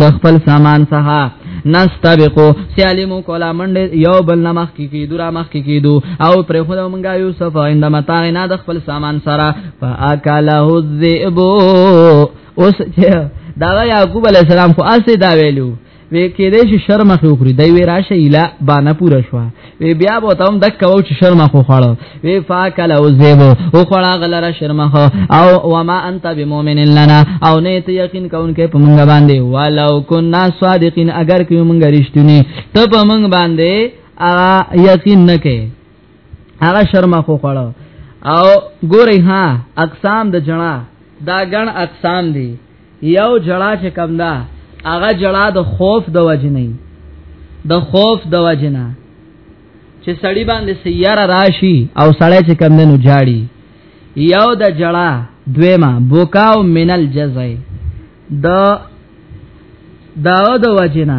د خپل سامان څخه نستبقو سیالمو کولا منډه یو بل نمخ کی کی دورا مخ کی کی دو او پر خود مونږه یوسف عند متاعنا د خپل سامان سره فاکله الذئب اوس چې دا یعقوب علی السلام خو اسې دا ویلو وی کې دې چې شرم خو خوري دی وی راشه اله با نه پوره شو وی بیا به تم د کو چې شرم خو خړو وی فاکل او زیبو او خړا غلره شرم خو او وما انت بمؤمن لنا او نه ته یقین کون کې په مونږ باندې ولو کنا صادقین اگر کې مونږ رښتونی ته په مونږ باندې یقین نه کې هغه شرم خو خړو او ګورې ها اقسام د جنا دا ګڼ اقسام دي یو جړه چې کم ده هغه جړه د خوف د وجنې د خوف د وجنه چې سړی باندې سیاره راشي او سړی چې کم نه نو جاړي یو د جړه دویما بوکاو منل جزای د داو د وجنه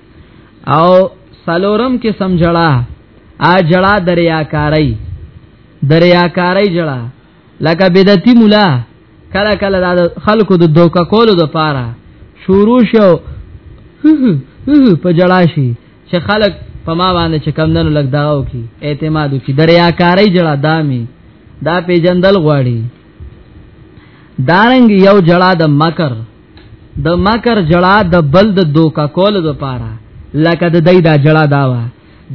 او سلورم کې سم جړه ا جړه دریاکاری دریاکاری جړه لکه بدعتي مولا کله کله د خلکو د دوکا کولو د پاره شروع شو په جړه شي چې خلک په ما باندې چې کم دنو لګ داو کی اعتماد کی دریاکاری جړه دامي دا پیجندل غواړي دارنګ یو جړه د مکر د مکر جړه د بل د دوکا کول د پاره لکه د دای دا جړه داوا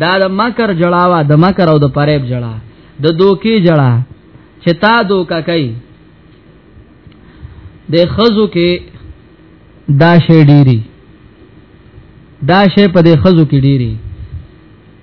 دا د مکر جړه وا د مکر او د پریب جړه د دوکي جړه چې تا دوکا کوي د خزو کې دا شی ډیری دا شی په د خزو کې ډیری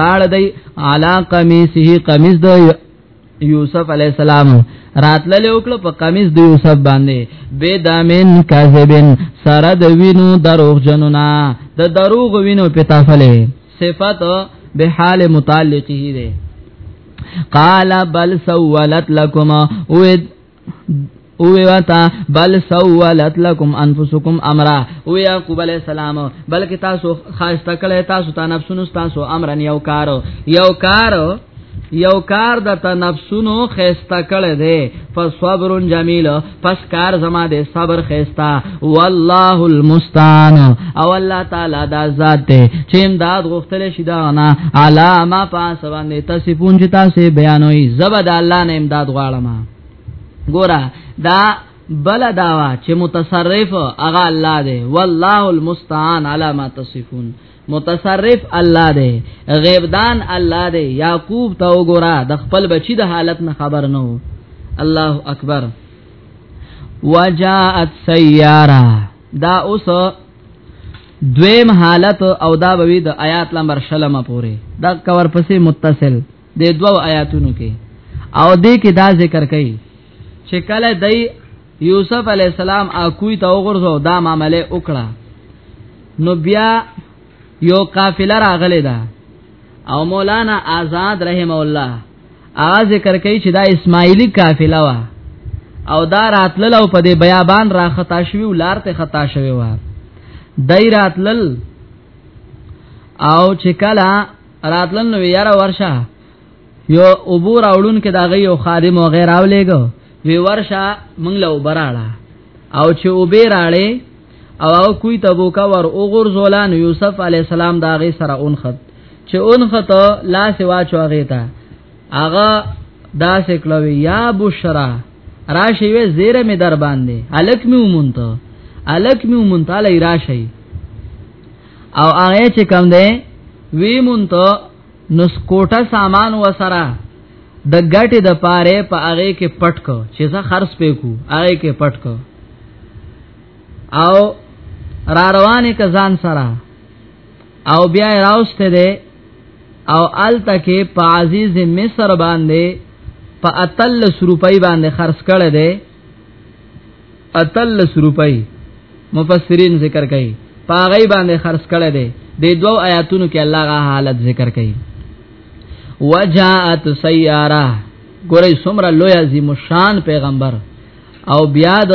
راړ دی علا قمیصه قمیص د یوسف علی السلام راتلل وکړه په قمیص د یوسف باندې بے دامن کاذبن سره د وینو دروغ جنونا د دروغ وینو پتافله صفات به حال متعلقه دی قال بل سولت لكما او ویواتا بل سوالت لکم انفسکم امرا او یعقوب علیہ السلام بلکې تاسو خاص تکړه تاسو ته نفسونو تاسو امرن یو کار یو کار یو کار د تنفسونو خيستا کړه دے فصبر جمیل پس کار زما دے صبر خيستا والله المستعان او الله تعالی دا ذات ته چې امداد غوښتل شي دا نه علامه پاس باندې تاسو پونج تاسو بیانوي زبد الله نه امداد غواړم ګوره دا بل داوا چې متصرف اغا الله دی والله المستعان علامه تصفون متصرف الله دی غیب دان الله دی یعقوب ته وګوره د خپل بچی د حالت نه خبر نه الله اکبر وجاءت سیاره دا اوس دویم حالت او دا بوی د آیات نمبر شلمه پوره دا کور پسې متصل د دوو آیاتونو کې او دې کې دا ذکر کړي چې کله دای یوسف علی السلام اکوی ته وګرځو دا معاملې وکړه نو بیا یو قافله راغله ده او مولانا آزاد رحم الله ا ذکر کوي چې دا اسماعیلی قافله وا او دا راتلل او په دې بیابان را خطا شوی ولار ته خطا شوی وا دای راتلل او چې کله راتلل نو یاره ورشه یو عبور اولون کې دا غي او خادم او غیر اولېګو وی ورشه مونږ له وبراړه او چې وبېراړې او او کوی تبوکا ور او غور زولان یوسف علی السلام دا غي سره اونخت چې اون خطا لاس واچو هغه ته هغه دا سکلوي یا بشرا راشي وې زیره می در باندې الک می ومنته الک می ومنته لای راشي او هغه چې کم ده وی مونته نس کوټه سامان وسره د ګټې د پاره په هغه کې پټ کو چې زه خرڅ پېکو هغه کې پټ کو او را روانه کزان سره او بیا راوسته ده او الته کې په عزیز مصر باندې په اتل سروپای باندې خرڅ کړه ده اتل سروپای مفسرین ذکر کوي پاغی باندې خرڅ کړه ده د دوو آیاتونو کې الله غا حالت ذکر کوي وجاءت سیاره ګورې سمره لوی عظیم شان پیغمبر او بیا د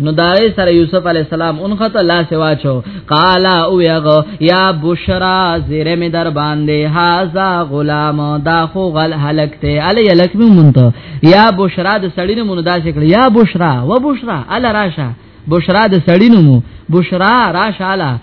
نو دای سره یوسف علی السلام اون خطا لا سوا چو قال او یغو یا بشرا زیر می در باندې هاذا غلام دا خو غل هلک ته علی الک می مونته یا بشرا د سړی نه مونږ داسې کړ یا بشرا و بشرا ال راشه بشرا د سړی نه مو بشرا راشه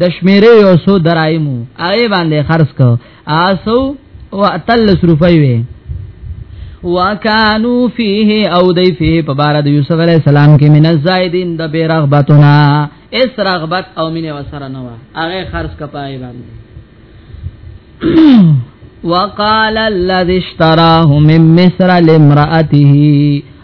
د شمیرې یو سو درایمو هغه باندې خرج کو آسو او تل صرفای وي وکانو فيه او دی فيه په بار د یوسف علی السلام کې من الزائدین د بیرغبتنا اس رغبت او مینه وسره نو هغه خرج کپای باندې وقال الذي اشتراه من مصر لامراته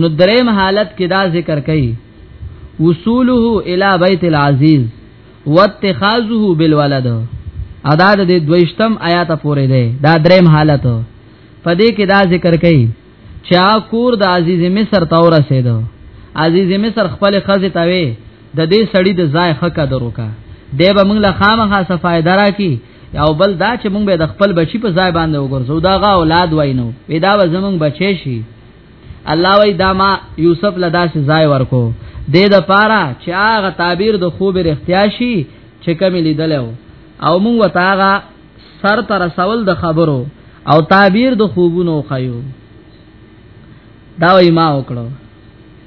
نو دریم حالت کې دا ذکر کړي وصوله الی بیت العزیز واتخاذه بالولد ادا د دویشتم آیات پورې ده دا دریم حالت پدې کې دا ذکر کړي چا کور د عزیز مصر تور رسیدو عزیز مصر خپل خزه تاوي د دې سړی د ځای حق درو کا دی به موږ له خامخا څه فائدہ راکې او بل دا چې موږ به د خپل بچی په ځای باندې وګرځو دا غا اولاد وای نو ودا به زمونږ بچی شي الله وی دا ما یوسف لدا سي ځای ورکو د د پاره چې هغه تعبیر د خوب رختیا شي چې کمی لیدل او موږ وتاغه سر تر سوال د خبرو او تعبیر د خوبونو خيو دا وی ما وکړو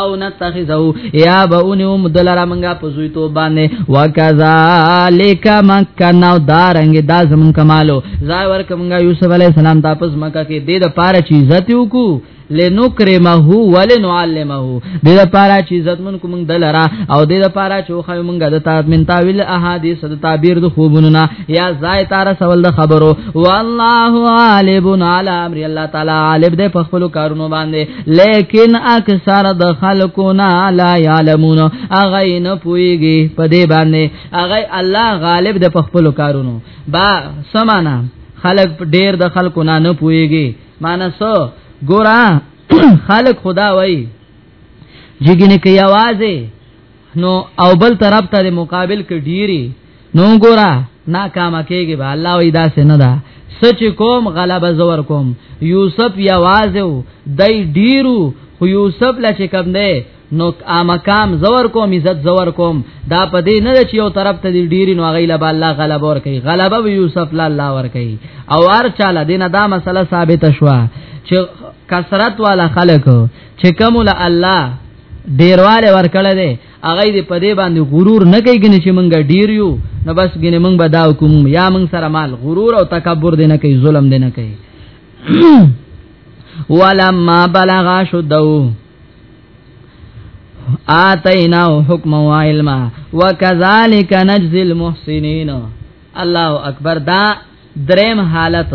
او نتخذو یا بونیو مدلرا منگا پزوی تو باندې وکذالک مکنا دارنګ دا زمون کمالو زای ورک منگا یوسف علی السلام ته پز مکه کې د دې پاره چی عزت وکړو لنکرمه ولنعلمه د دې لپاره چې عزت مون کوم دلرا او د دې لپاره چې خو مونږ د تات من تاویل احادیث د تعبیر د خوبونو نه یا زای تار سوال د خبرو والله غالب علی امر الله تعالی غالب دې په خپل کارونو باندې لیکن اکثر د خلکو نه لا یعلمون اغه نه پويږي په دې باندې اغه الله غالب د خپل کارونو با سمانا خلک ډیر د خلکو نه نه پويږي مانسو ګورا خلک خدا وای جګینه کې आवाज نو او بل طرف ته مقابل کې ډيري نو ګورا ناکام کېږي به الله وی دا سن ده سچ کوم غلبه زور کوم یوسف یوازو دای ډیرو خو یوسف لا چې کم ده نو امکام زور کوم عزت زور کوم دا پدې نه چې یو طرف ته ډیری نو غیله به الله غلبه ور کوي غلبه به یوسف لا الله ور کوي او هر چاله دینه دا مسله ثابت شوه چې کثرت والا خلق چې کوم له الله ډیرواله ورکړه دې هغه دې په دې باندې غرور نه کوي ګنې چې مونږ ډیر یو نو بس ګنې مونږ به دا کوم یا مونږ سره مال غرور او تکبر دې نه کوي ظلم دې نه کوي ولما بلغ شدو آتینا حکم و علما وکذالک نجزی المحسنین الله اکبر دا دریم حالت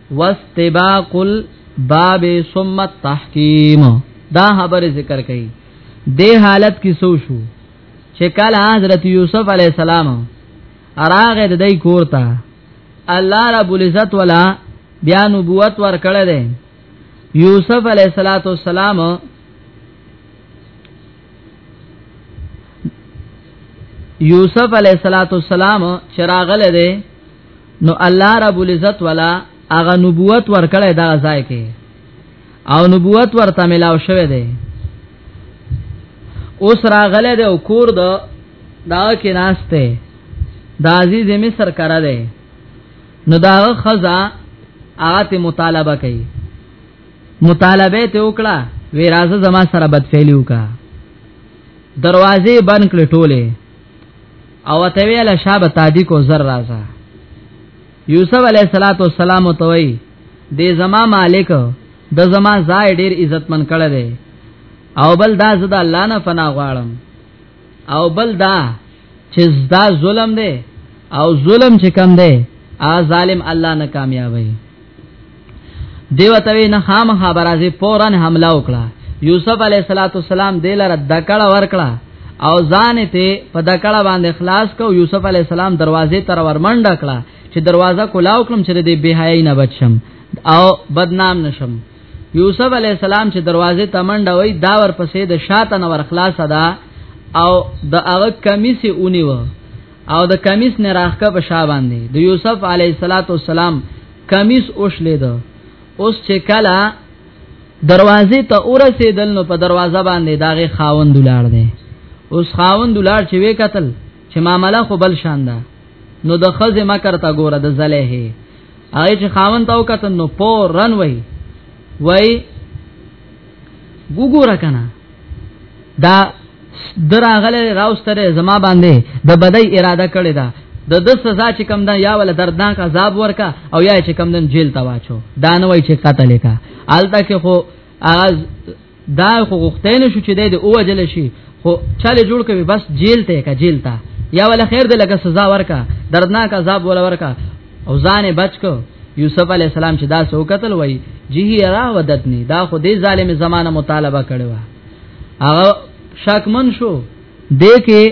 واستباق الباب ثم التحکیم دا خبر ذکر کړي د حالت کې سو شو چې کله حضرت یوسف علی السلام اراغه د دې کورتا الله رب العزت ولا بیا نبوت ور کړل دی یوسف علی صلوات والسلام یوسف علی صلوات والسلام چراغله دی نو الله رب العزت ولا هغه نبوت ورکړی دا ځای کې او نبوت ورته ملاو شوه دی اوس راغله د کور د دا کې ناشته د عزیز مصر کرا دی نو دا خزا آت مطالبه کوي مطالبه ته وکړه وی راځه زما سره بدفعلی وکا دروازې بند کړې ټوله او ته ویل شابه تادی کو زر رازا یوسف علیہ الصلات والسلام ته وی دې زما مالک د زما ځای ډیر عزتمن کړه دی او بل دا زدا الله نه فنا غواړم او بل دا چې دا ظلم دی او ظلم چې کم دی ا ظالم الله نه کامیابی دیو ته نه خام خبرازي فورن حمله وکړه یوسف علی صلوات والسلام دلاره دکړه ورکړه او ځان ته په دکړه باندې خلاص کو یوسف علی السلام دروازې تر ورمنډ کړه چې دروازه کولاو کړم چې دې بهای نه بچم او بدنام نشم یوسف علی السلام چې دروازې ته منډه وای دا ورپسې د شاته نور خلاصه ده او د هغه کمیسه اونیو او د کمیس نه راخکه په شا باندې د یوسف علی صلوات و سلام کمیس اوښلې ده اوس چې کلا دروازې ته ورسېدل نو په دروازه باندې داغه خاوند ولار دی اوس خاوند ولار چې وې قتل چې معاملې خو بل شان ده نو د خزه مکر تا ګوره د زله هي هغه چې خاوند تاو کتن نو پور رن وای وای وګوره کنه دا دراغله راوستره زما باندې د بدای اراده کړې ده د د سزا چې کم ده یا ول دردناک عذاب ورکا او یا چې کم دن جیل تا واچو دا نه وای چې قتل کا الته کې خو اغاز دا خو غختین شو چې د او وجل شي خو چاله جوړ کوي بس جیل ته کا جیل تا یا ول خیر د لګه سزا ورکا دردناک عذاب ول ورکا او ځان بچ کو یوسف علی السلام چې دا سو قتل وای جی را ودتنی دا خو دې ظالم زمانه مطالبه کړو هغه شکمن شو دې کې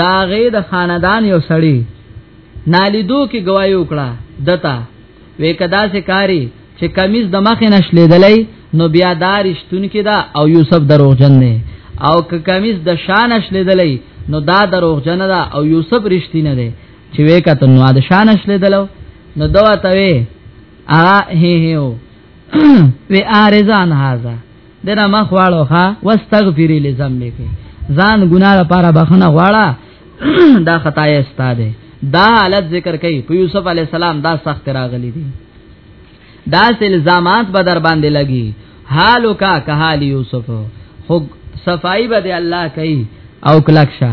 دا غې د خاندان یو سړی نالیدو کې گواہی وکړه دتا وې کدا سه کاری چې کمیز د مخ نه شلیدلې نو بیا دارشتون کې دا او یوسف دروغجن نه او که کمیز د شان شلیدلې نو دا دروغجن ده او یوسف رښتینه ده چې وې کته نو د شان شلې دلو نو دوا ته وې ا هي هيو وې ارزان هاذا دنا ما خواړو ها واستغفري لذنبك ځان ګناه لپاره بخنه غواړه دا خطا یې ستاده دا حالت ذکر کړي په یوسف علی السلام دا سخت راغلي دي دا الزامات به در باندې لګي حالو کا کحال یوسف خو صفائی به الله کوي او کلکشا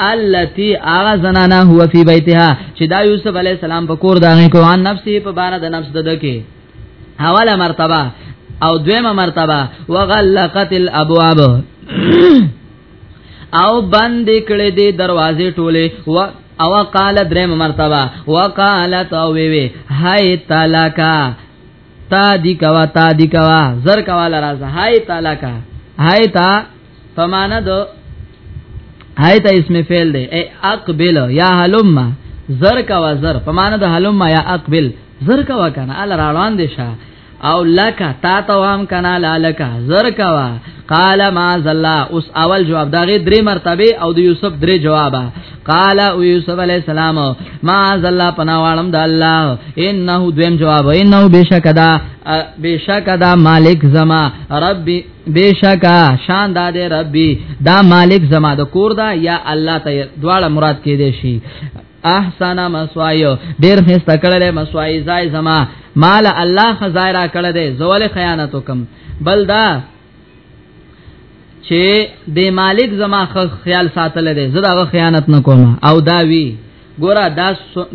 التي اغا زنانا هو فی بیتها چې دا یوسف علی السلام په کور داغه کو ان نفسه په بار د نفس د دکې حواله مرتبه او دویمه مرتبه وغلقت الابواب او بند کړې دي دروازې ټوله و او قال دریم مرتبه وقالت او وی وی هاي تلکا تا دی کوا تا دی کوا زر کوا لرازه هاي تلکا هاي تا فمانه دو هایت اسم فعل دی اے اقبل یا حلم زر کا وزر فمانه د حلم یا اقبل زر کا وکنه ال روان دي شه او لکا تا توام کنا لالکا زر کوا قال ما زلا اوس اول جواب داغه درې مرتبه او د یوسف درې جوابا قال او یوسف علی السلام ما زلا پناوالم د الله انه دویم جواب انه بشکدا بشکدا مالک زما ربي بشکا شان دا دے ربی دا مالک زما د کور دا یا الله ته دواړه مراد کې دي شي احسن مسوایو ډیر خسته کړل مسوای زای زما مال الله خزایرا کړل دې زول خیانت وکم بل دا چې د مالک زما خیال ساتل دې زدا خیانت نکوم او دا وی ګوره دا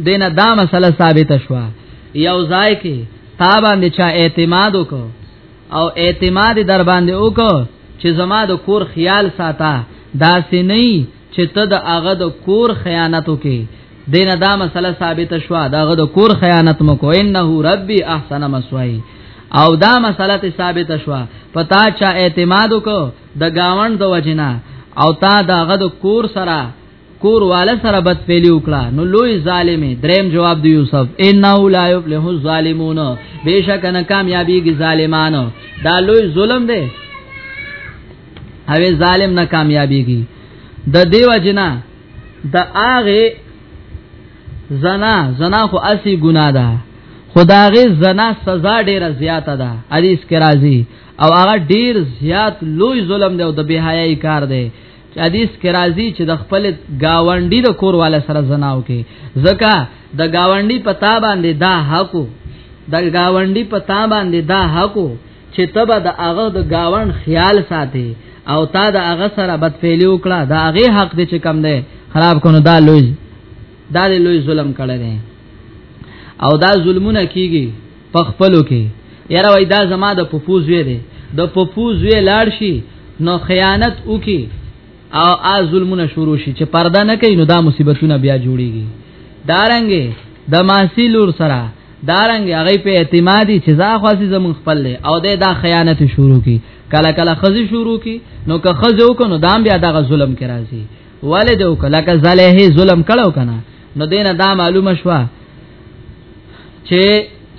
دینه دا مسله ثابت شوه یو ځای کې تا باندې چا اعتماد وکړ او اعتماد در باندې وکړه چې زما د کور خیال ساته دا سینې چې ته د هغه د کور خیانت وکې دینه دا مسله ثابت شوه دا هغه د کور خیانت مکو انه ربي احسن مسوي او دا مسله ته ثابت شوه پتا چا اعتماد وکړه د گاوند د وجنه او تا دغه د کور سره کور والا سره بد فعلی وکړه نو لوی ظالم دریم جواب دی یوسف انه لا یفلح الظالمون بشک نه کامیابیږي ظالمانو دا لوی ظلم دی اوی ظالم نه کامیابیږي د دیو جنا د اغه زنا زنا خو اسی ګنا ده خداغه زنا سزا ډیره زیاته ده حدیث کې راځي او هغه ډیر زیات لوی ظلم دی او د بهایي کار دی حدیث کې راځي چې د خپل گاونډي د کور والا سره زناو کې زکه د گاونډي پتا باندې دا حقو د گاونډي پتا باندې دا حقو چې تبه د هغه د گاوند خیال ساتي او تا د هغه سره بد فعلی وکړه دا هغه حق دې چې کم دی خراب کونو دا لوی دا لوی ظلم کړی دی او دا ظلمونه کیږي پخپلو کې یاره وای دا زما د پپوز وی دی د پپوز وی لاړ شي نو خیانت وکي او ا ظلمونه شروع شي چې پرده نه کوي نو دا مصیبتونه بیا جوړيږي دارنګي د ماسیلور سره دارنګ هغه په اعتمادي چې ځا خاصي زمون خپل له او د دا خیانت شروع کی کله کله خزي شروع کی نو که خزو کو نو دام بیا دغه ظلم کې راځي والد او کله که زله ظلم کړو کنه نو دینه دا معلومه شوه چې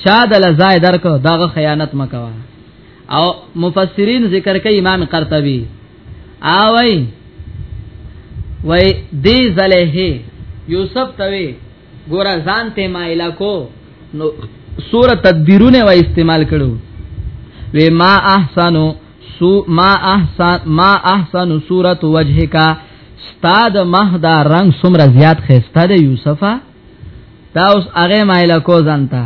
چا د لزای درکو داغه خیانت مکوا او مفسرین ذکر کوي امام قرطبي او وای وای دی زله یوسف توی ګور ځان ته مایلا کو نو سوره تدبیرونه و استعمال کړو و ما احسنو سو ما احسن ما احسن صورت وجهک استاد مهدا رنگ سمره زیات خسته د یوسفه تا اوس هغه مایل کو ځانتا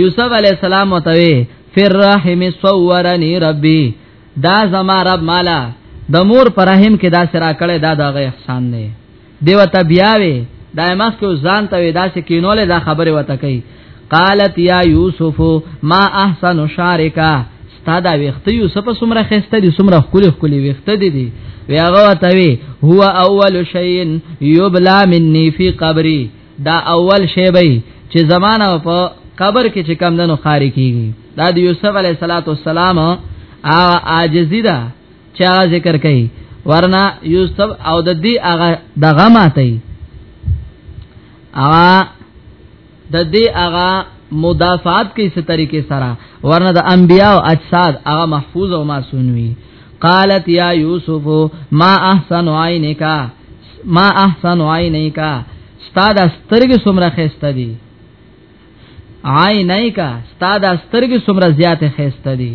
یوسف علی السلام وتوی فر رحم صورنی ربی دا زما رب مالا د مور پر رحم کې دا سرا کړه دا دغه احسان دی دیو ته بیاوي دا مخ کې ځان ته ودا چې کینول دا خبره وته کوي قالت یا یوسف ما احسن شارکا ستا دا ویخته یو سپه سمره خسته دي سمره خولي خولي ویخته دي دي وی هغه وتوي هو اول شی یبلا مني فی قبري دا اول شی به چې زمانہ په قبر کې چې کم دنو خاري کیږي دا د یوسف علی صلوات والسلام ا عاجزی دا چا ذکر کوي ورنا یوسف او د دې هغه دغه ماته هغه د دې هغه مدافعات کې څه طریقې سره ورنه د انبیا او اجساد هغه محفوظ او معصوم وي قالت یا یوسف ما احسن عینک ما احسن عینک استاد سترګې سمره خسته دي عینک استاد سترګې سمره زیاته خسته دي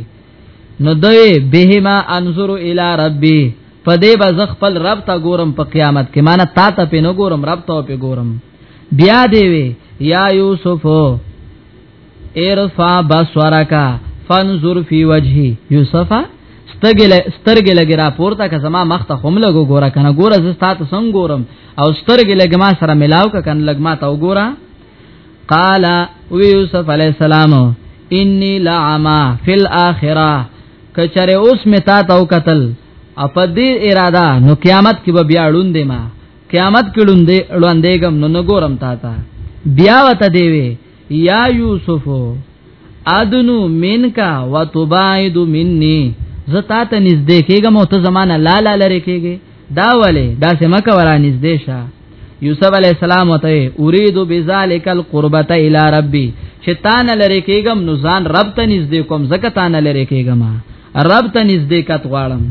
نو دوی بهما انظر الی ربی پدې به زخ خپل رب ته ګورم په قیامت کې معنی تا ته په نو ګورم رب ته په ګورم بیا دی وی یا یوسف ارفع بصرک فانظر فی وجهی یوسف سترګې لګې را پورته که زما مخ ته هم لګو ګوره کنه ګوره زه ستاسو څنګه ګورم او سترګې لګې ما سره ملاو که کنه لګ ما ته وګوره قال وی یوسف علی السلام انی لعما فی الاخره کچره اوس می تا تو قتل اپدی اراده نو قیامت کې به بیا ړوند ما قیامت کړوندې وړاندې ګم نو نګورم تا ته بیا وته دی وی یا یوسف ادنو منکا وتباید منی زتا ته نږدې کېږم او ته زمانہ لا لا لری کېږي دا ولې دا سم کورا نږدې شه یوسف علی السلام ته اريد بذالک القربت الی ربی چې تا نه لری کېږم نو ځان رب ته نږدې کوم زکه تا نه لری کېږم رب ته نږدې کټ غواړم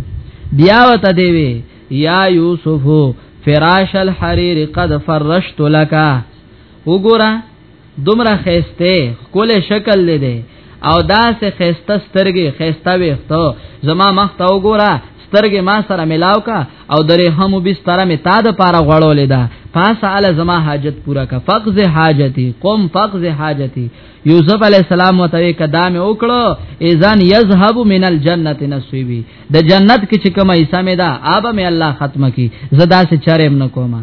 بیا وته دی وی یا یوسف فراش الحریر قد فرشت لك وګوره دومره خيسته خپل شکل لیدې او دا سه خيسته سترګې خيسته وېختو زما مخ ته وګوره سترګې ما سره ملاو کا او درې هم بستر می تا د پاره غړولې ده پاسه ال زما حاجت پورا کا فقز حاجتي قم فقز حاجتي یوسف علی السلام وتوی کدام وکړو اذن یذهب من الجنه نصیبی د جنت کې چې کومه حصہ مې ده آب مې الله ختمه کی زدا سے چرېم نه کومه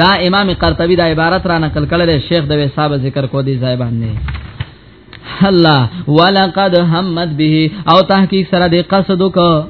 دا امام قرطبی دا عبارت را نقل کړل شیخ د وساب ذکر کو دی ځای باندې الله ولقد همت به او تحقیق سره د قصد کو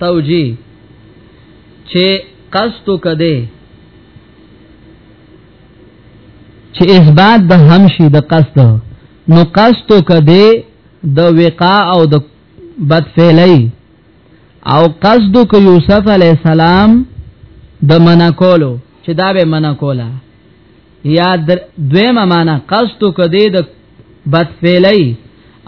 توجی چې قصد کده چې اثبات د همشي د قصد نو قصد کده د وقا او د بد فعلی او قصد ک یوسف علی السلام د منکولو چې دا به منکولا یا دویمه معنا قصد کدی د بدفعلی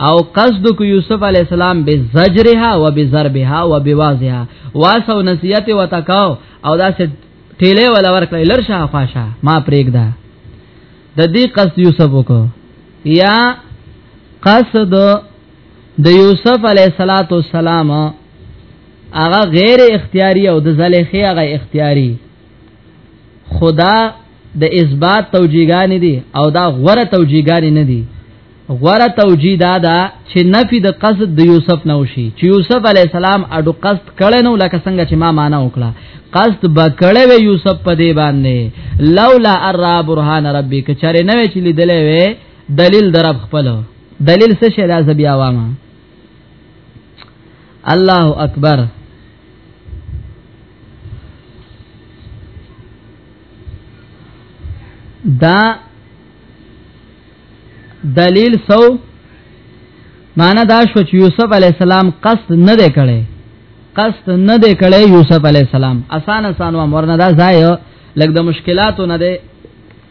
او قصد کو یوسف علی السلام به زجرها و به ضربها و به وازها واسو نصیحت و تکاو او داسې ټیله ولا ورکړی لرشه خواشه ما پرېګدا د دې قصد یوسف وکړو یا قصد د یوسف علی صلوات و سلام هغه غیر اختیاری او د زلیخی هغه اختیاری خدا د اثبات توجیهګانی دي او دا غوره توجیهګانی نه دي غوره توجیه دا دا چې نفي د قصد د یوسف نه وشي چې یوسف علی السلام اډو قصد کړي نو لکه څنګه چې ما معنا وکړه قصد بکړې وی یوسف په دی باندې لولا ارا برهان ربي کچره نه وی چې لیدلې وی دلیل درب خپل دلیل څه شی لازم بیا وامه الله اکبر دا دلیل سو معنا دا شو چې یوسف علی السلام قصد نه دی کړی قصد نه دی کړی یوسف علی السلام اسانه سانو امر نه دا ځای لګ د مشکلاتو نه دی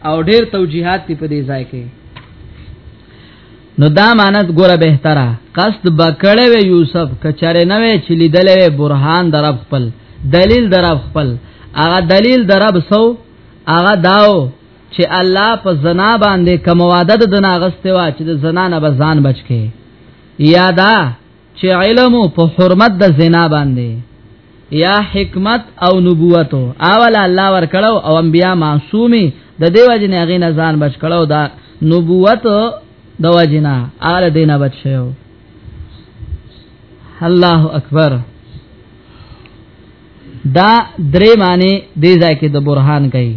او ډیر توجیهات په دې ځای کې نو دا مانت ګوره بهتره قصد بکړې وی یوسف کچره نه وی چې لیدلې برهان درب خپل دلیل درب خپل هغه دلیل درب سو هغه داو چې الله په زنا باندې کوم وعده د ناغسته وا چې د زنا نه بزان بچکه یادا چې علم په حرمت د زنا باندې یا حکمت او نبوت او اول الله ور کړو او انبیا معصومی د دیو جن هغه نه ځان بچ کړو دا نبوت د وجنا آل دینه بچ شو الله اکبر دا درې معنی دی ځای کې د برهان کوي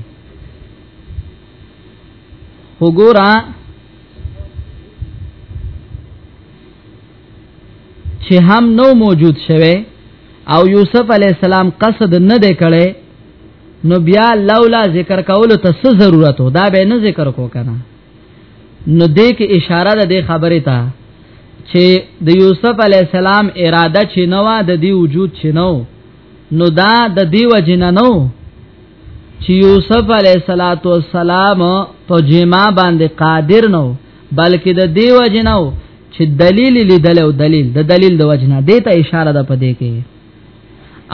وګورئ چې هم نو موجود شوه او یوسف علی السلام قصد نه دی کړي نو بیا لولا ذکر کول ته څه ضرورت دا به نه ذکر کو کنه نو دې کې اشاره ده د خبره ته چې د یوسف علی السلام اراده چې نو د دې وجود چې نو نو دا د دې وجه نه نو چې یوسف علیه السلام په جما باندې قادر نو بلکې د دیو جناو چې دلیل لیدل او دلیل د دلیل د وجنه دیته اشاره ده پدې کې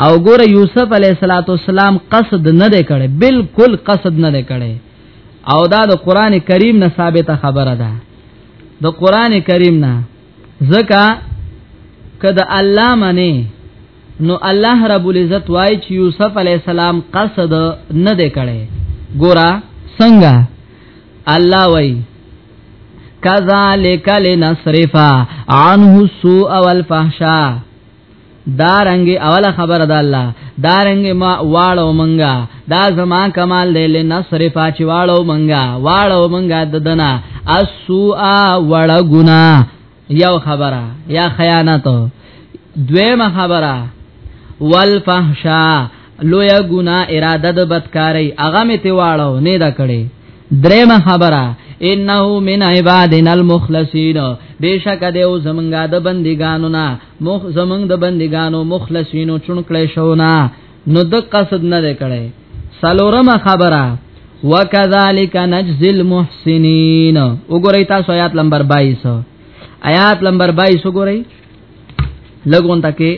او ګوره یوسف علیه السلام قصد نه دی کړی بالکل قصد نه دی کړی او دا د قران کریم نه ثابته خبره ده د قران کریم نه زکه کده الله منی نو الله رب العزت وای چې یوسف علی السلام قصد نه دی کړی ګورا څنګه الله وای کذالک لنصرفا عنه السوء والفحشاء دارنګ اوله خبر ده الله دارنګ ما واړو منګه دا زما کمال دی لنصرفا چې واړو منګه واړو منګه ددنا السوء وړ ګنا یو خبره یا خیانت دویمه خبره والفحشا لویا ګنا اراده د بدکاری هغه می ته واړو نه دا کړي دریمه خبره انه من عبادنا المخلصین بشک د او زمنګا د بندګانو نه مخ زمنګ د بندګانو مخلصینو چونکړې شو نه نو د قصد نه کړي سلورمه خبره وکذالک نجزی المحسنین وګورئ تاسو آیات نمبر 22 آیات نمبر 22 وګورئ لګون تکي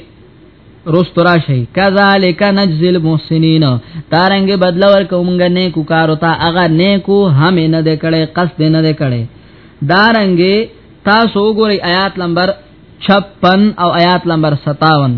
روسترا شي کذالک نجزی المحسنین تارنګ بدل ورکو مونږ نه کو کارو تا اغه نه کو هم نه د کړي قصد نه د کړي دارنګ تاسو وګورئ آیات نمبر 56 او آیات نمبر 57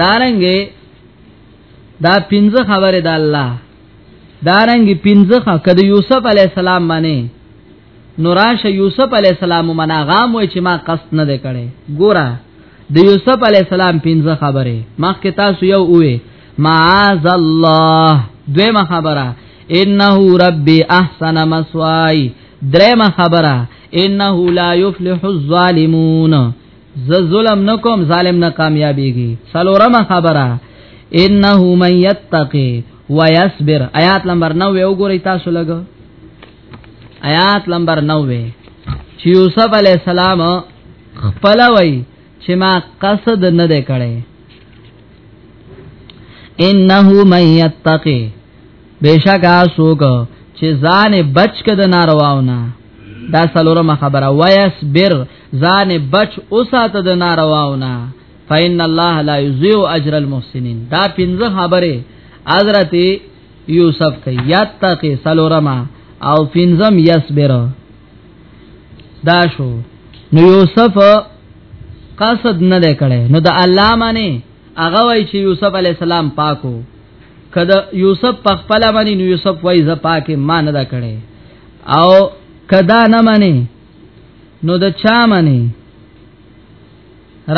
دارنګه دا پنځه خبره د الله دارنګه پنځه کده یوسف علی السلام باندې نوراش یوسف علی السلام منا غام وای چې ما قصد نه کړي ګوره د یوسف علی السلام پنځه خبره مخکې تاسو یو وې معاذ الله دویمه خبره انه ربي احسن مسواي درېمه خبره انه لا يفلح الظالمون ز ظلم نکوم ظالم نه کامیابیږي سلورمه خبره انه من یتقی ویصبر آیات نمبر 9 وګورئ تاسو لګ آیات نمبر 90 چې یوسف علی السلام خپل وای چې ما قصد نه دی کړی انه من یتقی بشکا سوګ چې ځان بچ کده نارواونه دا سلورمه خبره ويسبر ځان بچ اوساته د نارواونه فإن الله لا يضيع أجر المحسنين دا پنځه خبره حضرت یوسف کوي یتقی سلورما او پنځم یصبر دا شو نو یوسف قصد نه کړي نو د الله معنی هغه وای چې یوسف علی السلام پاکو کله یوسف په خپل باندې یوسف وای ز پاکه مان نه کړي او کدا نه منی نو د چا منی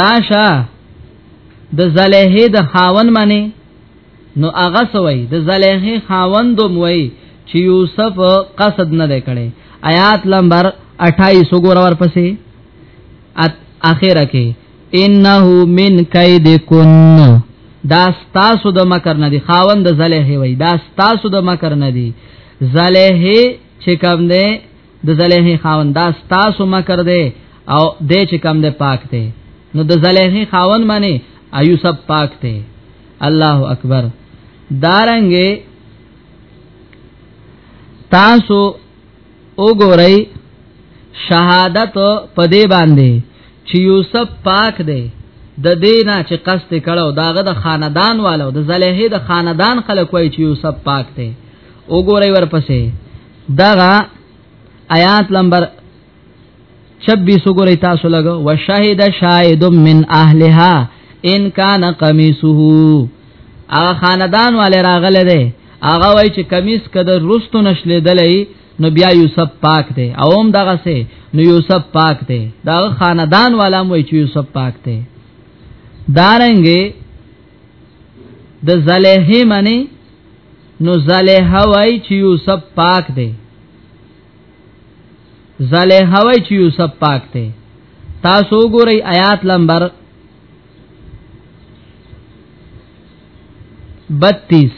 راشه د زلیه د خاون منی نو هغه سوی د زلیه خاوندوم وای چې یوسف قصد نه کړي آیات نمبر 28 وګوره ورپسې اخره کې انه من کیدکن دا ستاسو د مکر نه دی خاوند زله وی دا ستاسو د مکر نه دی زله چې کوم دی د زله خاوند دا ستاسو مکر دی او د چې کوم دی پاک دی نو د زله خاوند معنی ایو سب پاک دی الله اکبر دارنګه تاسو او ګورئ شهادت په دې باندې چې یوسف پاک دی د دینا چې قصد کړو داغه د خاندان والو د زلیه د خاندان خلک وای چې یوسف پاک دی او ګورئ ورپسې دغه آیات نمبر 26 وګورئ تاسو لګ وشهد شاهد من اهلها ان کان قمیصه هغه خاندان والے راغله ده هغه وای چې قمیص کده رستو نشلې دلې نو بیا یوسف پاک دی او هم دغه سه نو یوسف پاک دی دا خاندان والا مو چې یوسف پاک دی دارنګي د زلیه منی نو زلیه وای چې یوسف پاک دی زله هوای چې یوسف پاک ته تاسو ګورئ آیات نمبر 32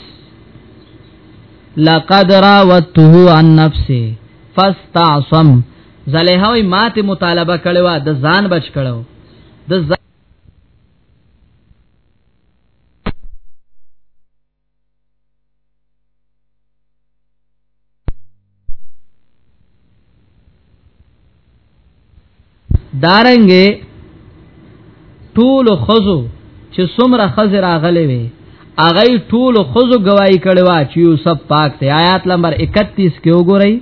لقد راوته عن نفسه فاستعصم زله هوای ماته مطالبه کړو د ځان بچ کړو د دارنګې ټول خزو چې څومره خزر اغلې وي اغه ټول خزو گواہی کړي وا چې یوسف پاک ته آیات نمبر 31 کې وګورئ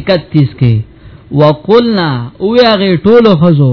31 کې وقلنا او هغه ټول خزو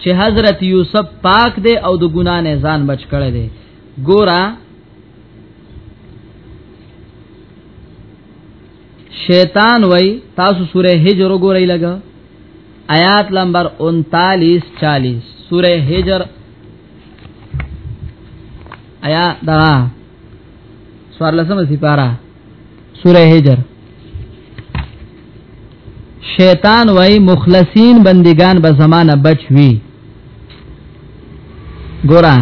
چې حضرت یوسف پاک دی او د ګنا نه ځان بچ کړی دی ګورا شیطان وای تاسو سوره هجر ګورئ لګا آیات نمبر 39 40 سوره هجر آیا دا سوار لسمه سپاره سوره هجر شیطان وای مخلصین بندگان به زمانہ بچ وی ګورا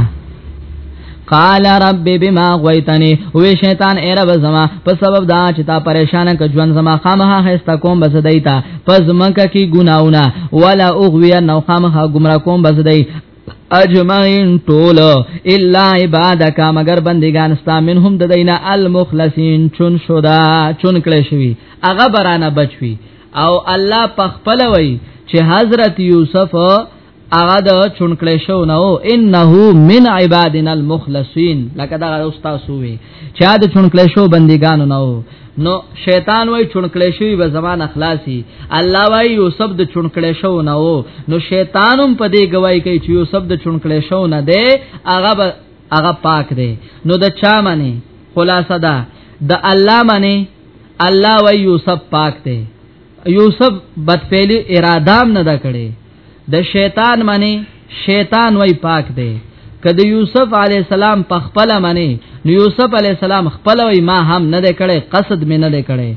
قال رب بما غويتني وې شیطان اے رب زما په سبب دا چې تا پریشان ک ژوند زما خامها هستا کوم بس دیتا پس مکه کی ګناونه ولا اوغوی نو خامها گمراه کوم بس دی اجمعین طول الا عبادک مگر بندگان ستا منهم د دینه المخلصین چون شدا چون کله شوی اغه برانه بچوي او الله پخپل وای چې حضرت یوسف هغه د چونکړې شو نو انه من عبادنا المخلصین لکه دا استاد سوې چا د چونکلې شو بندګانو نو نو شیطان وای چونکلې شوی به زمان اخلاصي الله وای یوسف د چونکلې شو نه وو نو شیطانم په دې گواہی کوي چې یوسف د چونکلې شو نه دی هغه هغه پاک دی نو د چا منی خلاصه ده د الله منی الله وای یوسف پاک دی یوسف بدفعلی ارادام نه دا کړي د شیطان منی شیطان وای پاک دی کله یوسف علی السلام په خپل منی نو یوسف علی السلام خپل وای ما هم نه کړي قصد مې نه کړي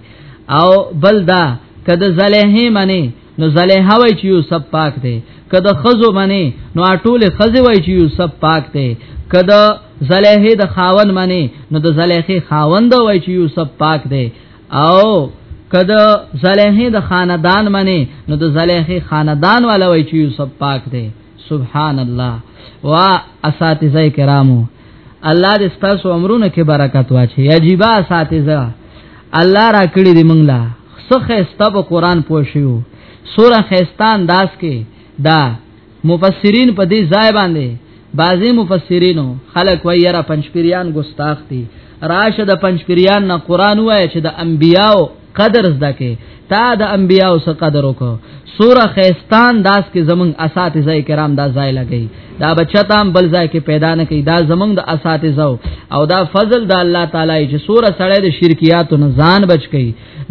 او بل دا کله زلیه منی نو زلیه وای چې یوسف پاک دی کله خزو منی نو ټوله خزو وای چې یوسف پاک دی کله زلیه د خاون منی نو د زلیه خاوند وای چې یوسف پاک دی او کده زلیخه د خاندان منی نو د زلیخه خاندان والا وای چې یوسف پاک دی سبحان الله وا اساتذه کرامو الله دې ستاسو عمرونه کې برکت واچي عجیب اساتذه الله را کړی دی مونږ لا څخه ستب قران پوښیو سوره خستان داس کې دا مفسرین په دې ځای باندې بعضی مفسرینو خلق وای یرا پنځپیریان ګستاخ دي راشه د پنځپیریان نه قران وای چې د انبیاو قدر زده کې تا د انبیاو سره قدر وکړو سوره خیستان داس کې زمنګ اساتذه کرام دا ځای لګی دا بچتام بل ځای کې پیدا نه کی دا زمنګ د اساتذه او دا فضل د الله تعالی چې سوره سړی د شرکیات نه ځان بچ کی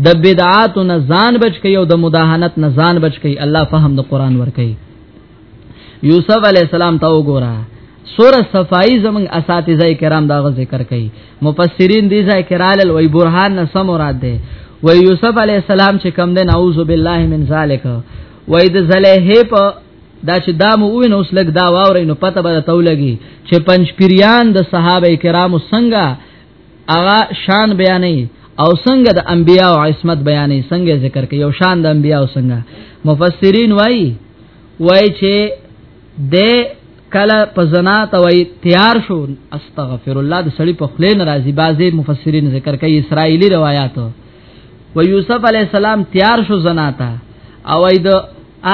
د بدعات نه ځان بچ کی او د مداهنت نه ځان بچ کی الله فهم د قران ور کوي یوسف علی السلام ته وګوره سوره صفائی زمون اساتذه کرام دا ذکر کوي مفسرین دې ځای کرال وی برهان نه سم مراد ده و یوسف علی السلام چې کم ده نعوذ بالله من ذالک وای د زلیه په دا چې دا مو وینې اوس لګ دا واورې نو پته به ته ولګي چې پنځ پیریان د صحابه کرامو څنګه هغه شان بیانې او څنګه د انبیا او عصمت بیانې څنګه ذکر کوي او شان د انبیا او څنګه مفسرین وایي وایي چې د کله په زنا توي تیار شو استغفر الله د سړی په خله ناراضي بعضي مفسرین ذکر کوي اسرایلی روایتو و یوسف علی السلام تیار شو زناتا او اې د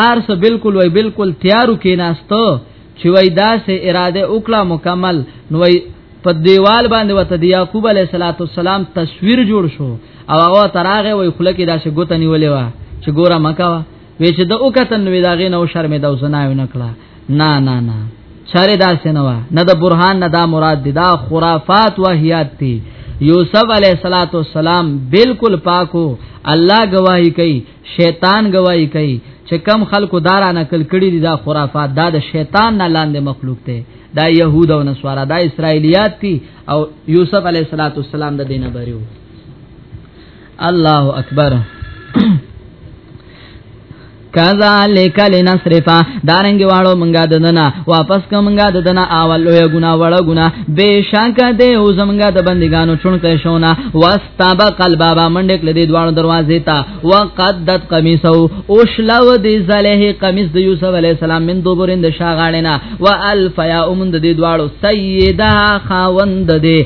ارس بالکل وای بالکل تیارو کې ناستو چې وای دا سه اراده وکړه مکمل نو وای په دیوال باندې وته د یعقوب علی السلام تصویر جوړ شو او هغه تراغه وای خله کې دا سه ګوتنی ولې وا چې ګوره مکا وې چې د اوکتن وې داغې نو شرمې دا وسناو نکړه نه نه نه چاره دا سنوا نه د برهان نه دا مراد دي دا خرافات واهیات دي یوسف علیہ الصلات والسلام بالکل پاکو الله گواہی کوي شیطان گواہی کوي چې کم خلکو دارا نقل کړي دي دا خرافات دا د شیطان نه لاندې مخلوق ته دا يهود او نصارا دا اسرایلیات دي او یوسف علیہ الصلات والسلام د دینه بریو الله اکبر کذالک لنصرفا دارنګ واړو مونږه ددنه واپس کوم مونږه ددنه اول لوی ګنا وړ ګنا بشک دې او زمونږه د بندګانو چونکه شونه واستبق الباب منډه کړې دې دواړو دروازې ته وقدت قمیصو او شلو دې زله قمیص د یوسف علی السلام من دوبرین د شاغاړینا والف یا اومند دې دواړو سیدا خاوند دې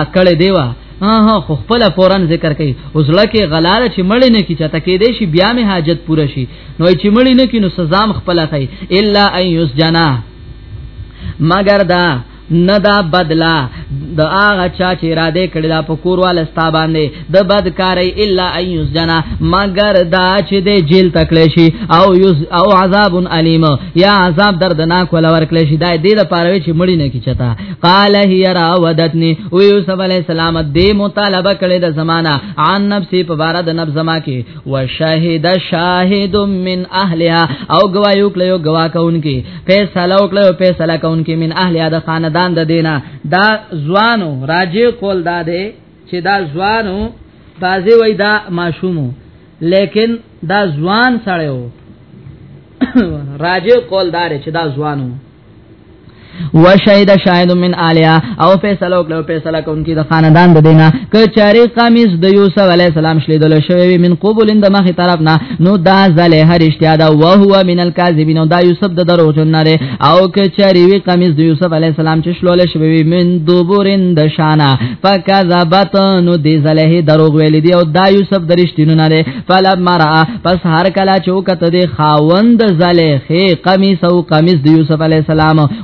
اکل دیوا ها خو خپل فورن ذکر کوي اوس لکه غلاله چې مړی نه کی چاته کې دی شي بیا می حاجت پوره شي نو چې مړی نه کی نو سزا م خپل کوي الا ان یسجنا مگر دا ندا بدلا د هغه چا چې را دې کړی دا په کور وال ستا باندې د بدکاری الا ایوس جنا مگر دا چې د جیل تکلی شي او یوس او عذاب الیم یا عذاب دردناک ولا ورکلی شي دا دې د پاره چې مړی نه کی چتا قال هی را ودتنی او یوسف علی السلام دې مطالبه کړې د زمانہ عن نفسي په بار د نفس زما کې وشهد شاهد من اهلها او گوايو کړو گوا کونکي فیصله وکړو فیصله کونکي من اهلها د خاندان د دینه دا ځوانو راجه کول دا دې چې دا ځوانو بازي وای دا ماشومو لیکن دا ځوان سره وو راجه قول دار چې دا ځوانو و شهید شاهد من الیا او فیصله وکړو فیصله کوونکی د خاندان د دینه کچاري قمیص د یوسف علی السلام شلیدل شوی من قبول د مخ طرف نه نو دا زله هرشتیا دا او هو من الکاذبین دا یوسف د درو جن نه او که چری وی قمیص د یوسف علی السلام چې شلول شوی من دوبورین د شانا فکذبت نو دی زله درو ویل دی او دا یوسف درشتینو نه فلب مرا پس هر کلا چوکت دی خاوند زله قمیص او قمیص د یوسف علی السلام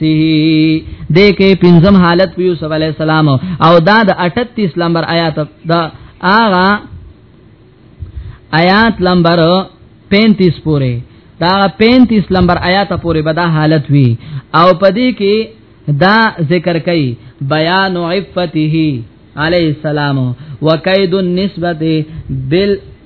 دې کې پنځم حالت په یوسف علی السلام او دا د 38 نمبر آیات دا آغا آیات نمبر 35 پورې دا 35 نمبر آیات پورې به دا حالت وی او پدې کې دا ذکر کوي بیان عفته علی السلام وکید النسبه بال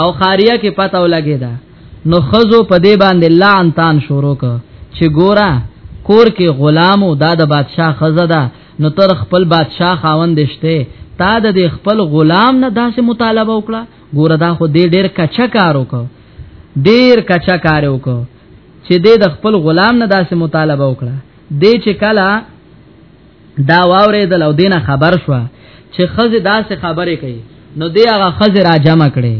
او خاریه کې پته ولګی دا نو خزو په دې باندې لعن تان شروع ک چې ګورا کور کې غلامو دا د بادشاه خزه ده نو تر خپل بادشاه خاوند شته تا د خپل غلام نه داسې مطالبه وکړه ګوره دا خو دې ډېر کچا کار وکړه ډېر کچا کار وکړه چې دې د خپل غلام نه داسې مطالبه وکړه دې چې کله دا واورېدل او دینه خبر شو چې خزه داسې خبرې کوي نو دی هغه خزه را جمع کړي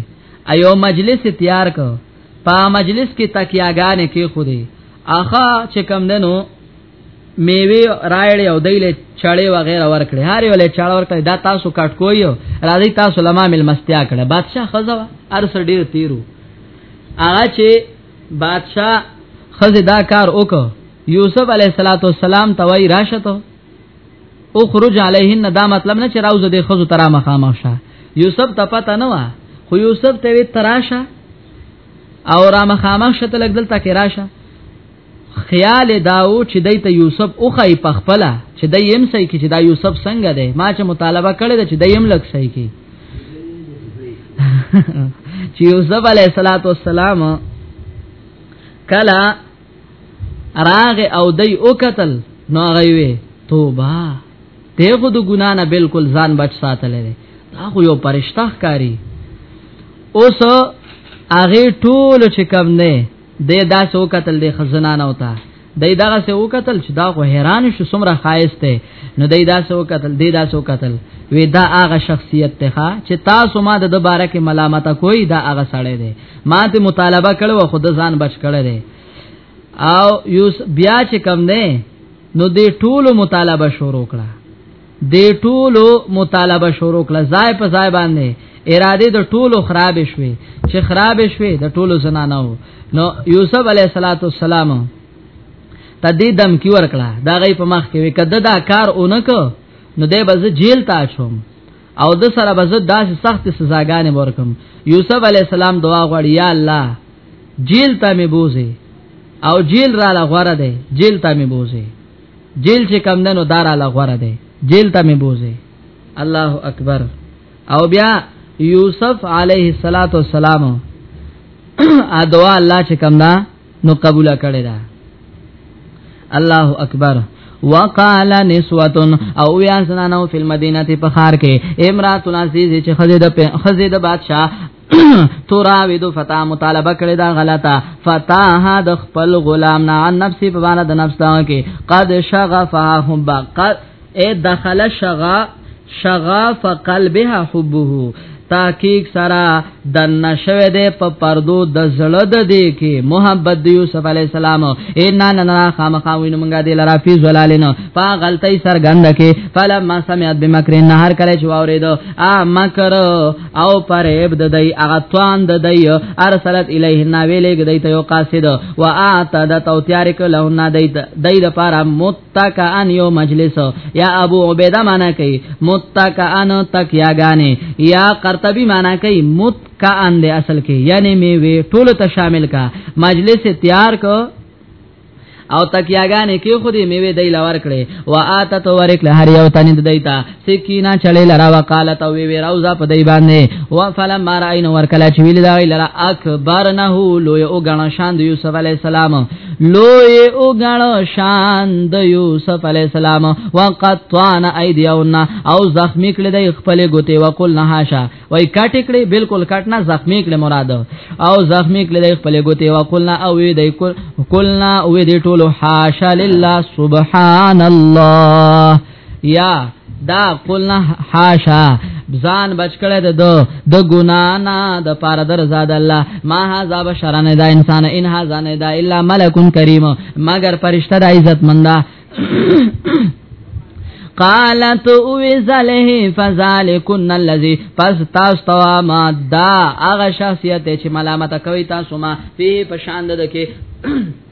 ایو مجلس تیار کو په مجلس کې تکیاګانې کې خودي اخا چې کم دنو میوه راړې او دیلې چړې وغیرہ ورکړي هر یو له چړ ورکړي دا تاسو کټ کوی راځي تاسو لمه مل مستیا کړه بادشاہ خزه ارس ډیر تیرو هغه چې بادشاہ خزه دا کار وکړ یوسف علیه الصلاۃ والسلام توای راشتو او خرج علیهن دا مطلب نه چې راوځه د خزو ترا مخامخ شه یوسف ته پته نه و خو یوسف ته وی تراشه او را مخامخ شته لګ دلته کې راشه خیال داو چې دای ته یوسف او خی پخپلا چې دای هم سې کې چې دا یوسف څنګه دی ما چې مطالبه کړې ده چې دای هم لګ سې کې چې یوسف علیه السلام کلا راغ او دای او قتل نو هغه وی توبه ته خو د ګنا نه بالکل ځان بچ ساتل لري دا خو یو پرشتہ کاری اوس هغه ټول چې کم نه د داسې او قتل د خزنان او تا دای دغه سه او قتل چې دا خو حیران شو سمره خایسته نو دای دا سه او قتل دی دا سه او قتل وی دا هغه شخصیت ته چې تاسو ما د بارکه ملامت کوئی دا هغه سړی دی ما ته مطالبه کړو خود ځان بچ کړل او یوس بیا چې کم نه نو دې ټولو مطالبه شروع کړه دې ټولو مطالبه شروع کړه ځای په ځای باندې اراده د ټولو خراب شوي چې خراب شوي د ټولو زنانه نو یوسف علیه السلام ته دې دم کی ور کړه دا غي په مخ کې وکړه دا کار اونکو نو دې بز جیل ته اچوم او د سره به زه داسې سخت سزاګانې ورکم یوسف علی السلام دعا غوړي یا الله جیل ته مې بوزي او جیل را لغوره ده جیل ته مې بوزي جیل چې کم دنو دار لغوره ده جیل ته مې بوزي الله اکبر او بیا یوسف علیه الصلاۃ والسلام ا دعا الله چې کم ده نو قبول کړی دا الله اکبر وقال نسوه او یا زنانو فی المدینه په خار کې امرات العزیز چې خزه د خزه د بادشاہ تراویدو فتا مطالبه کړی دا غلطه فتا ها د خپل غلام نه نفسي په باندې د نفس دا کې قد شغفها حب قد اے دخل شغا شغا فقلبها حبه تحقیق سره د نشوه د په پردو د زړه د دی کې محبت د یوسف علی السلام ان ننا خامخاوین مونږه د لرا فی زلالن فا غلطی سرګند کې فلما سمعت بمکر نهر کله چې اورید ا مکر او پرېب د دی هغه توان د دی ارسلت الیه ناویلې د دی ته یو قاصد و اعتدت او تیار کله نه دی د پاره موت متکئان یو مجلس یا ابو عبیده معنا کوي متکئان تکیاګانې یا قرطبی معنا کوي متکئان دی اصل کې یعنی میوه ټول ته شامل کا مجلس تیار کو او تکیاګانې کې خو دې میوه دی لور کړي واتت ورکل هر یو تنه دیتا سکینا چړې لرا وقالت او وی روزا په دی باندې وا فلم ما راین ور کله چې ویل دا لرا اکبر نه لوی او غنا شان د یوسف علی السلام لوی او غنا شان د یوسف علی السلام وقطعن ایدیونا او زخمی کړي د خپل ګوتې وقل نه هاشا وای کټ کړي بالکل کټ نه زخمی کړي مراد او زخمی کړي د خپل ګوتې وقل نه او وی د کل نه وی د ټولو حاشا لله سبحان الله یا دا قلنا حاشا ځان بچ کړه د دو د ګنا نه د پاره در زاد الله ما هاذا بشرن دا انسان ان هاذا نه دا الا ملک کریم مگر فرشتہ د عزت مندا قالت اوزله فذلكن الذي پس تاسو توا ما دا هغه شخصیت چې ملامت کوي تاسو ما په پشان ده کې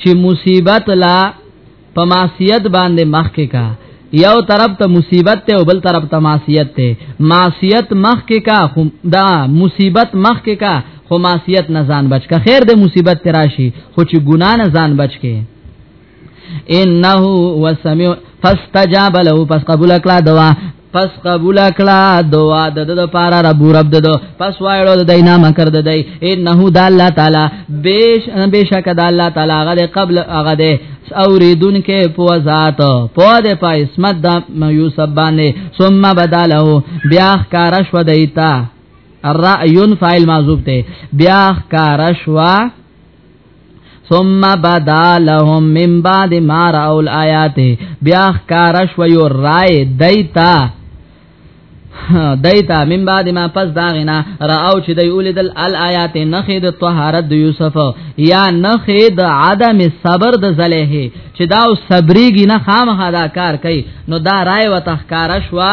چې مصیبت لا په معصیت باندې مخکې کا یو طرف ته مصیبت ته او بل طرف ته معصیت ته معصیت مخکې کا خو دا مصیبت مخکې کا خو معصیت نه ځان بچ کا خیر د مصیبت تراشی خو چې ګنا نه ځان بچ کې انه وسمع فاستجاب له پس قبول کړه دوا پس قبول کړه دعا د د پارا رب رب د پس وایړو د دینا مکر د دی انه د الله تعالی بیش بشک د الله تعالی غره قبل هغه ده اوریدون کې په ذات په د پایسمت د یوسف باندې ثم بدله بیا کار شو دیتا الرأیون فاعل معذوب ته بیا کار شو ثم بدا لهم من بعد ما راوا الايات بیا کارش و یو رائے دیتا دایتا من بعد ما پس داغنا راو چې دی اولیدل الایات نخې د طهارت د یوسف یا نخې د عدم صبر د زله چې دا صبرېږي نه خامخا دا کار کوي نو دا رائے وتخکارش وا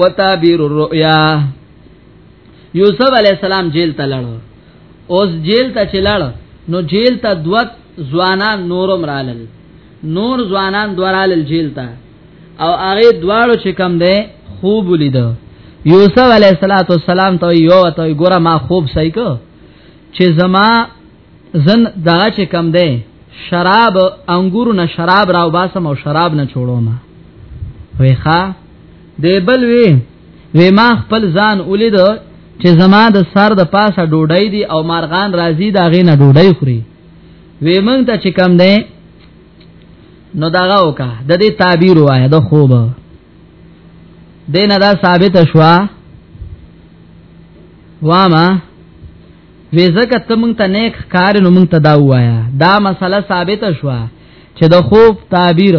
وتعبیر الرؤیا یوسف علی السلام جیل ته لاړو اوس جیل ته چلاړ نو جیل ته دوت ځوانان نورم رالل نور ځوانان دورالل جیل ته او هغه دواړو چې کم ده خوب ولید یوسف علیه السلام ته یو ته ګوره ما خوب صحیح کو چې زما زن دا چې کم دی شراب انګورو نه شراب راو باسم او شراب نه چوړوم وی ښا دی بل وی وی ما خپل ځان ولید چې زما د سر د پاسه ډوډۍ دی او مارغان راځي دا غي نه ډوډۍ خوري وی مونږ ته چې کم دی نو داغه وکا د دې تعبیر وای د خوب دینه دا ثابت شوا واما وی زکه ته مونږ ته نیک کار نو مونږ ته دا وایا دا مسله ثابت شوه چې د خوب تعبیر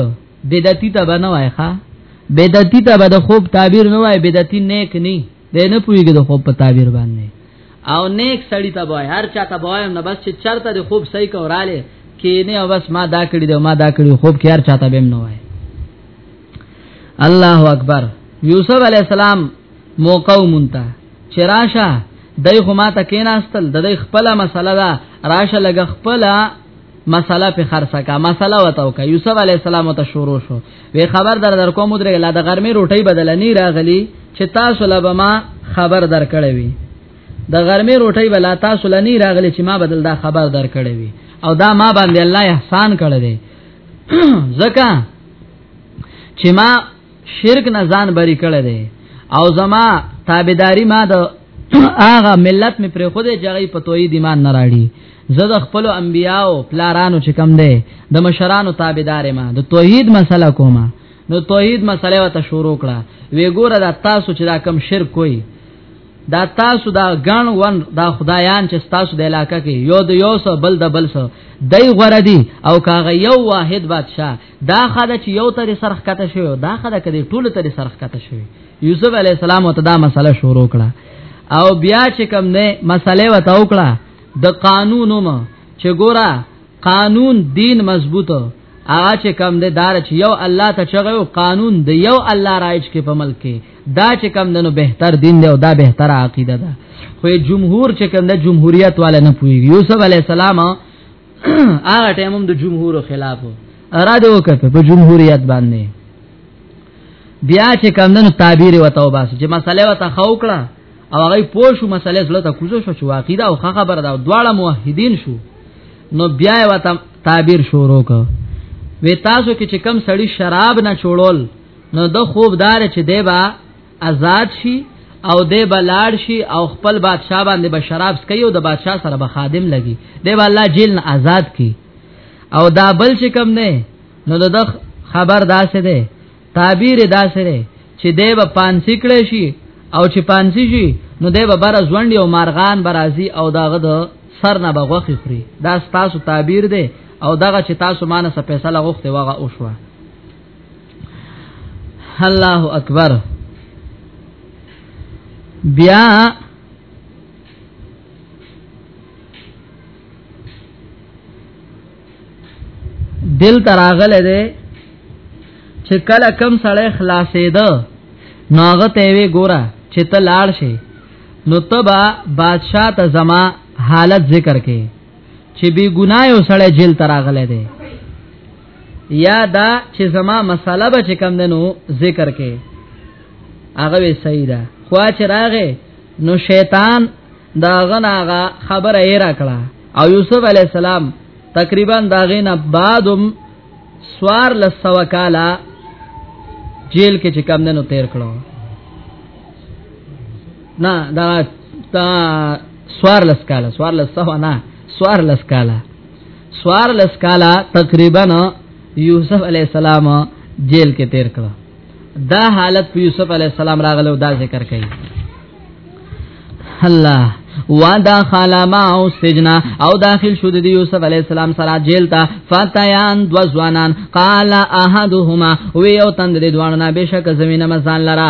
بدعتي ته بنه وای ښا بدعتي ته به د خوب تعبیر نه وای بدعتي نیک نه دی نه پویږي د خوب په تعبیر باندې او نیک سړی ته وای هر چا ته وای نه بس چې چرته د خوب صحیح کوراله کینه او بس ما دا کړی دی ما دا کړی خوب کې هر چا ته بهم نه وای الله اکبر یوسف علی السلام موقع مونته چې راشه دای خو ما ته کیناستل د دې خپل مسله دا راشه لګ خپل مسله په خرڅه کا مسله وتاو کا یوسف علی السلام ته شروع شو وی خبر در در کوم درې لا د غرمې روټي بدل نه راغلی چې تاسو لبه ما خبر در کړی وی د غرمې روټي بلا تاسو لنی راغلی چې ما بدل دا خبر در کړی وی او دا ما باندې الله احسان کړی دی زکه چې ما شرک نه ځان بری کړی دی او زما تابعداري ما د هغه ملت می پر خوده جګی په توحید ایمان نه راړي زه د خپل انبیاو پلارانو چې کم دی د مشرانو تابعدار ما د توحید مسله کومه نو توحید مسله وته شروع کړه وی ګوره دا تاسو چې دا کم شرک کوي دا تاسو دا غن ون دا خدایان چې تاسو د علاقې کې یو د یو سره بل د بل سره دای غره دی او کاغه یو واحد بادشاه دا خدای چې یو تری سرخ کته شوی دا خدای کدي ټول تری سرخ کته شوی یوسف علی السلام ته دا مسله شروع کړه او بیا چې کوم نه مسله وته وکړه د قانون ما چې ګورا قانون دین مضبوط هغه چې کم ده دار چې یو الله ته چغو قانون دی یو الله رایج کې په ملک کې دا چې کم ده نو بهتر دین دی او دا بهتر عقیده ده خو جمهور چې کم ده جمهوریت والا نه پوي یوسف علی السلام هغه ټیم هم د جمهور خلاف اراده وکړه په جمهوریت باندې بیا چې کمندونو تعبیر وتاو باسي چې مسله وتا خو کړه او هغه پوه شو مسله زړه ته کوزو شو چې واقعي دا او خبره دا دواړه موحدین شو نو بیا وتا تعبیر شروع کړه وې تاسو کې چې کم سړی شراب نه چوړول نو د خوب دار چې دی با آزاد شي او د بلاړ شي او خپل بادشاہ باندې به شراب سکي او د بادشاہ سره به خادم لګي د الله جیل نه آزاد کی او دا بل چې کم نه نو د خبر داسې ده تعبیر داسې ده چې دی به پانسی کړي شي او چې پانسی شي نو دی به بر ځوندي او مارغان برازي او داغه د سر نه بغوخي خوري دا تاسو تعبیر ده او دغه چې تاسو مانه څه پیسې لغوخته واغه او شوه الله اکبر بیا دل تراغله ده چې کله کم سړی خلاصې ده ناغه ته وی ګوره چې ته لاړ شي نو تبا بادشاہ ته زما حالت ذکر کې چې بی ګناه یو سړی جیل تراغله دی یا دا چې زما مساله به چې کم دنو ذکر کې هغه وی صحیح ده خو چې راغې نو شیطان دا غناغه خبره یې راکړه او یوسف علی السلام تقریبا دا غینا بعدم سوار لسو کالا جیل کې چې کم دنو تیر کړو نه دا تا سوار لس کاله سوار لس سو نه سوار لس کاله سوار لس کاله تقریبا یوسف علی السلام جیل کې تیر کړ دا حالت په یوسف علی السلام راغلو دا ذکر کړي الله ودا خلاما او سجنا او داخل شو د یوسف علی السلام سره جیل ته فتیان دو ځوانان قال احدهما وی او تند د دوانو نه بشک زمينه مزان لرا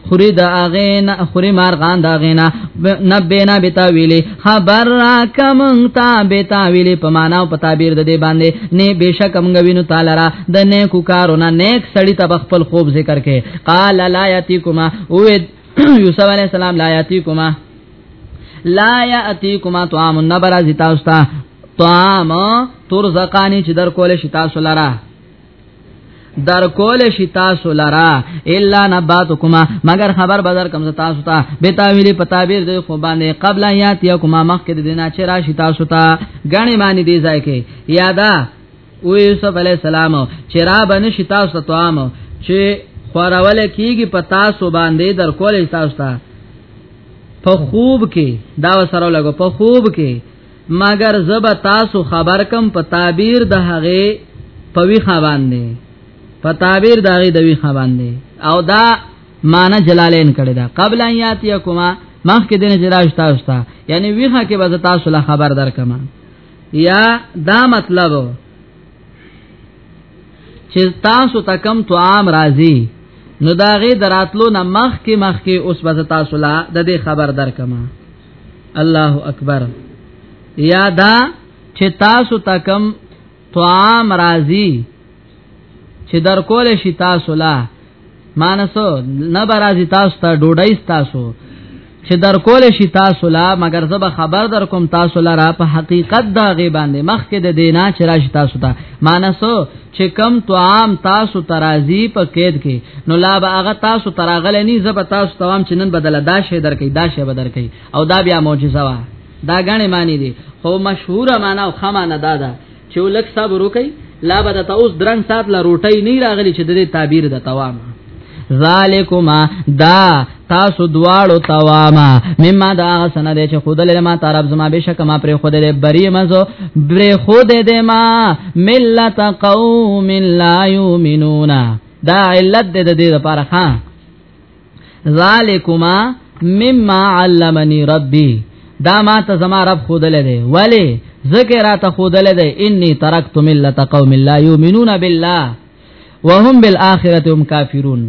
خوري دا اغین خوري مارغان دا غینا نبینا بتاویلی خبر را کمن تا بتاویلی په معنا او په تعبیر د دې باندې نه بشک موږ وینو تعالی را د نیکو کارونه نیک سړی ته خپل خوب ذکر کې قال لا یاتیکما او یوسف علی السلام لا یاتیکما لا یاتیکما طعام النبر ازتا طعام ترزقانی چې در کول شي تاسو لره در کول شي تاسو لرا الا نباتکما مگر خبر بدر کوم تاسو ته به تعویل پتا بیر دی خو باندې قبل یات یا کوما مخ کې دینا چې راشي تاسو ته غنی معنی دی ځای کې یادا او یوسف علی السلام چې را بنه شي تاسو ته توام چې خورول کیږي پتا سو باندې در کول تاسو ته په خوب کې دا سره لګو په خوب کې مگر زب تاسو خبر کم په تعبیر د هغه پوی خبان دی په تعبیر د هغه دوی خبان دی او دا معنی جلالین کړی دا قبل ان یاتیکما مخکې دنه جراج تاسو ته یعنی ویخه کې به تاسو له خبر درکما یا دا مطلب چې تاسو ته کم تو عام راضی نو داغه دراتلو نه مخ کې مخ کې اوس به تاسو لا د دې خبر درکما الله اکبر یا دا چې تاسو تکم طعام راضی چې در کول شي تاسو لا مانسو نه برازي تاسو ته ډوډۍ تاسو چې در کول شي تاسو لا مگر زب خبر در کوم تاسو لا را په حقیقت دا غي باندې مخکې د دینا چې راشي تاسو ته مانسو چې کم طعام تاسو ترازی په قید کې نو لا به هغه تاسو تراغله نه زب تاسو توام چې نن بدل دا شی درکې دا شی بدر کې او دا بیا معجزه وا دا غنې معنی دي خو مشهور معنا او خمانه دا ده چې ولک صبر وکي لا به تاسو درنګ سات لا روټي نه راغلي چې د تعبیر د توام ذالکما دا تاسو دواړو تواما مما دا سن دې چې خود له ما طرف زما بشک ما پر خود دې بری مزو بر خود دې ما ملت قوم لا یؤمنون دا علت دې دې لپاره ها ذالکما مما علمني ربي دا ما ته زما رب خود له دې ولی ذکر را ته خود له دې انی ترکت ملت قوم لا یؤمنون بالله وهم بالآخرة هم کافرون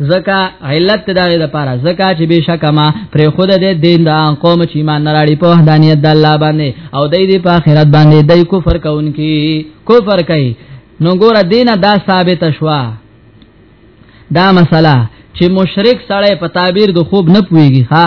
زکا علت دغه د پاره زکا چې بشک ما پر خود دې دین دا قوم چې ایمان نه راړي په وحدانیت د الله باندې او دای دې په آخرت باندې دای کفر کوونکی کفر کوي نو ګور دینه دا ثابت شوا دا مسله چې مشرک سړی په تعبیر د خوب نه پويږي ها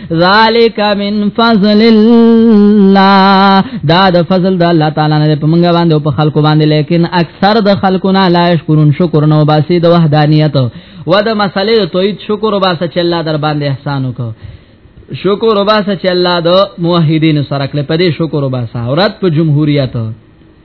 ذالک من فضل الله دا د فضل د الله تعالی نه په منګه باندې او په خلکو باندې لیکن اکثر د خلکو نه لا شکرون شکر نو باسي د وحدانیت و د مسلې د توحید شکر وباسه چې الله در باندې احسان وکړ شکر وباسه چې الله د موحدین سره کړ په دې شکر وباسه اورات په جمهوریت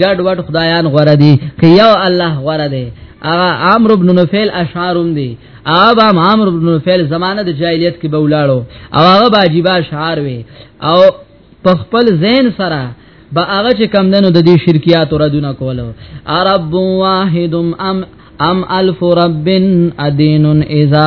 ګډ وډ خدایان غوړه دي که یو الله غوړه دي هغه عمرو بن نوفل اشعارم دي هغه عمرو بن نوفل زمانه د جاهلیت کې به ولاړو او هغه باجیبا اشعار وي او په خپل زین سره با هغه چې کم دنو د دې شرکیات ردونه کولو عرب واحدم ام ام الف رب ادین اذا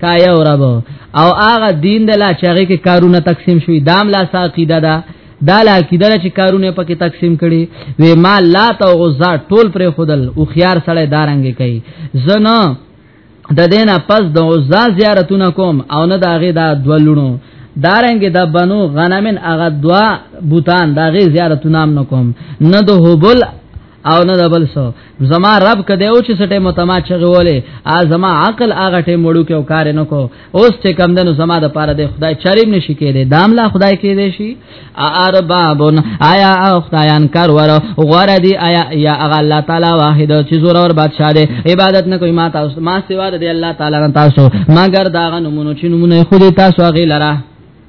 تا یو رب او هغه دین د لا چاغه کې کارونه تقسیم شوی دام لا ساقیده ده دا لا عقیده چې کارونه پکې تقسیم کړي وې ما لا تو غزا ټول پر خودل او خيار سړی دارنګ کوي زنه د دینه پس د غزا زیارتونه کوم او نه دا غي دا دولونو دارنګ د بنو غنمن اغه دوا بوتان دا غي زیارتونه نام نکوم نه د هوبل او نه دبل سو زما رب کده او چې سټه متما چغولې ا زما عقل هغه ټیم وړو کې او کار نه کو اوس چې کم دنو زما د پاره د خدای چریم نشي کېده داملا خدای کې دی شي اربابن آیا او خدایان کار ور غور دی آیا یا هغه الله تعالی واحد چې زور اور بادشاہ دی عبادت نه کوي ما تاسو ما سوا د الله تعالی نه تاسو مگر دا غنمونو چې نمونه خو دې تاسو غي لره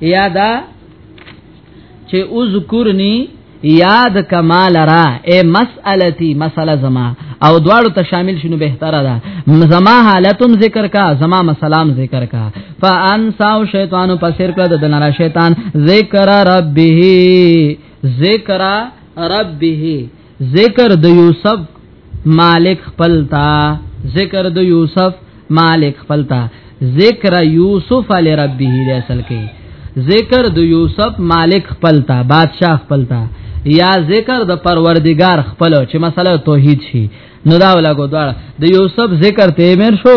یا دا چې اذکرنی یاد کمال را اے مسالتی مساله زما او دواړو ته شامل شنو بهتره ده زما حالتم ذکر کا زما مسالم ذکر کا فانساو شیطان پسیر کړه د دلاره شیطان ذکر ربه ذکر ربه ذکر د یوسف مالک خپلتا ذکر د یوسف مالک خپلتا ذکر یوسف علی ربه له اصل کې ذکر د یوسف مالک خپلتا بادشاہ خپلتا یا ذکر د پروردگار خپل چې مسله توحید شي نو دا ولګو دا د یوسف ذکر ته مر شو